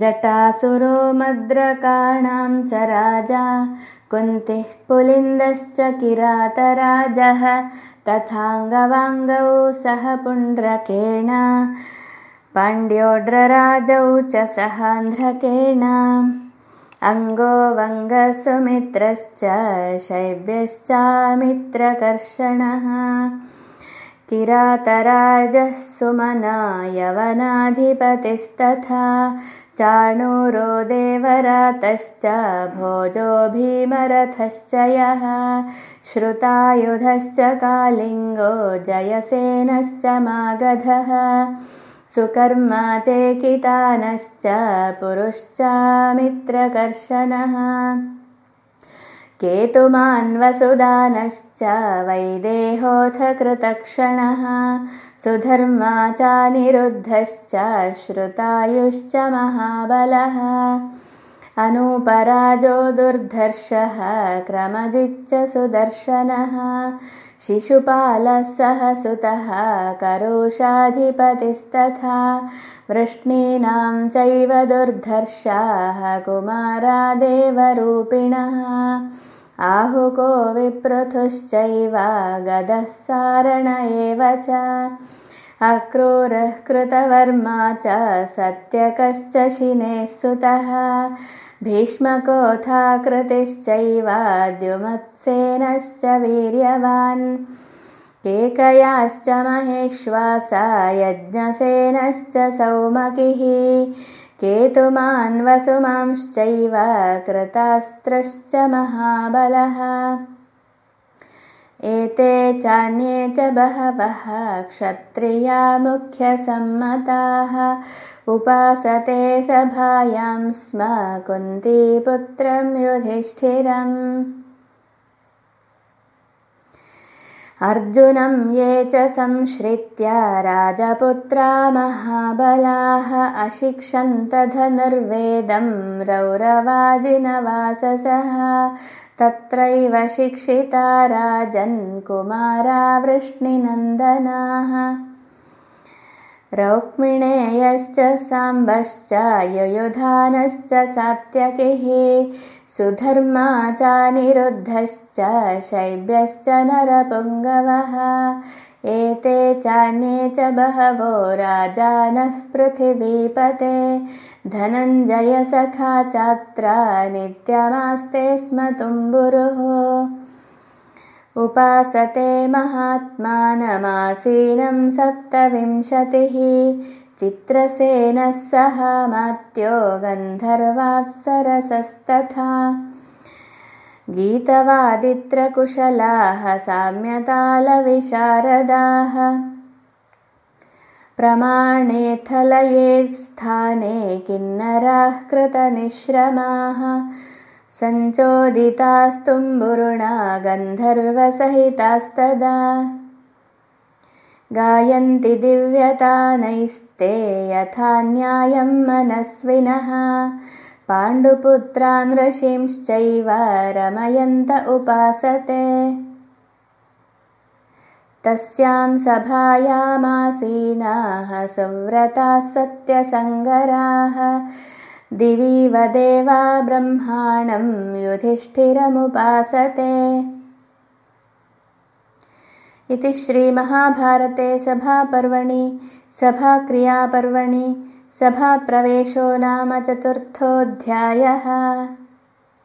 जटासुरो मद्रकाणां च राजा कुन्तिः पुलिन्दश्च किरातराजः तथाङ्गवाङ्गौ सह पुण्ड्रकेण पाण्ड्योड्रराजौ च सहान्ध्रकेण अङ्गो वङ्गसुमित्रश्च शैब्यश्चामित्रकर्षणः किरातराजः सुमना यवनाधिपतिस्तथा चाणूरो देवरातश्च भोजो भीमरथश्च यः श्रुतायुधश्च कालिङ्गो जयसेनश्च मागधः सुकर्मा चेकितानश्च पुरुश्चामित्रकर्षणः केतुमान्वसुदानश्च वैदेहोऽथ कृतक्षणः सुधर्मा चानिरुद्धश्च श्रुतायुश्च महाबलः। अनूपराजो दुर्धर्षः क्रमजिच्च सुदर्शनः। शिशुपालः सहसुतः करुषाधिपतिस्तथा। वृष्णीनां चैव दुर्धर्षाः कुमारादेवरूपिणः आहुको विपृथुश्चैव गदः सारण एव च। अक्रूरः कृतवर्मा च सत्यकश्च शिनेः सुतः भीष्मकोथाकृतिश्चैव द्युमत्सेनश्च वीर्यवान्। केकयाश्च महेश्वासा यज्ञसेनश्च सौमकिः केतुमान्वसुमांश्चैव कृतास्त्रश्च महाबलः। एते चान्ये च बहवः क्षत्रिया मुख्यसम्मताः। उपासते सभायां स्म कुन्तीपुत्रं युधिष्ठिरम् अर्जुनं ये च संश्रित्य राजपुत्रा महाबलाः अशिक्षन्तधनुर्वेदं रौरवाजिनवाससः। तत्रैव शिक्षिता वृष्णिनन्दनाः। रौक्मिणेयश्च साम्बश्च युयुधानश्च सात्यकिः सुधर्मा चानिरुद्धश्च शैब्यश्च नरपुङ्गवः। एते चान्ये च बहवो राजानः पृथिवीपते। धनञ्जयसखा चात्रा नित्यमास्ते स्म तुम्बुरुः। उपासते महात्मानमासीनं सप्तविंशतिः चित्रसेनः सह मात्यो गन्धर्वाप्सरसस्तथा। गीतवादित्रकुशलाः साम्यतालविशारदाः। प्रमाणेथलये स्थाने किन्नराः कृतनिश्रमाः। सञ्चोदितास्तुम्बुरुणा गन्धर्वसहितास्तदा गायन्ति दिव्यतानैस्ते यथा न्यायं मनस्विनः। पाण्डुपुत्रान् ऋषींश्चैव रमयन्त उपासते। तस्यां सभायामासीनाः सुव्रताः सत्यसङ्गराः। दिवीव देवा ब्रह्माणं युधिष्ठिरमुपासते इति श्रीमहाभारते सभापर्वणि सभाक्रियापर्वणि सभाप्रवेशो नाम चतुर्थोऽध्यायः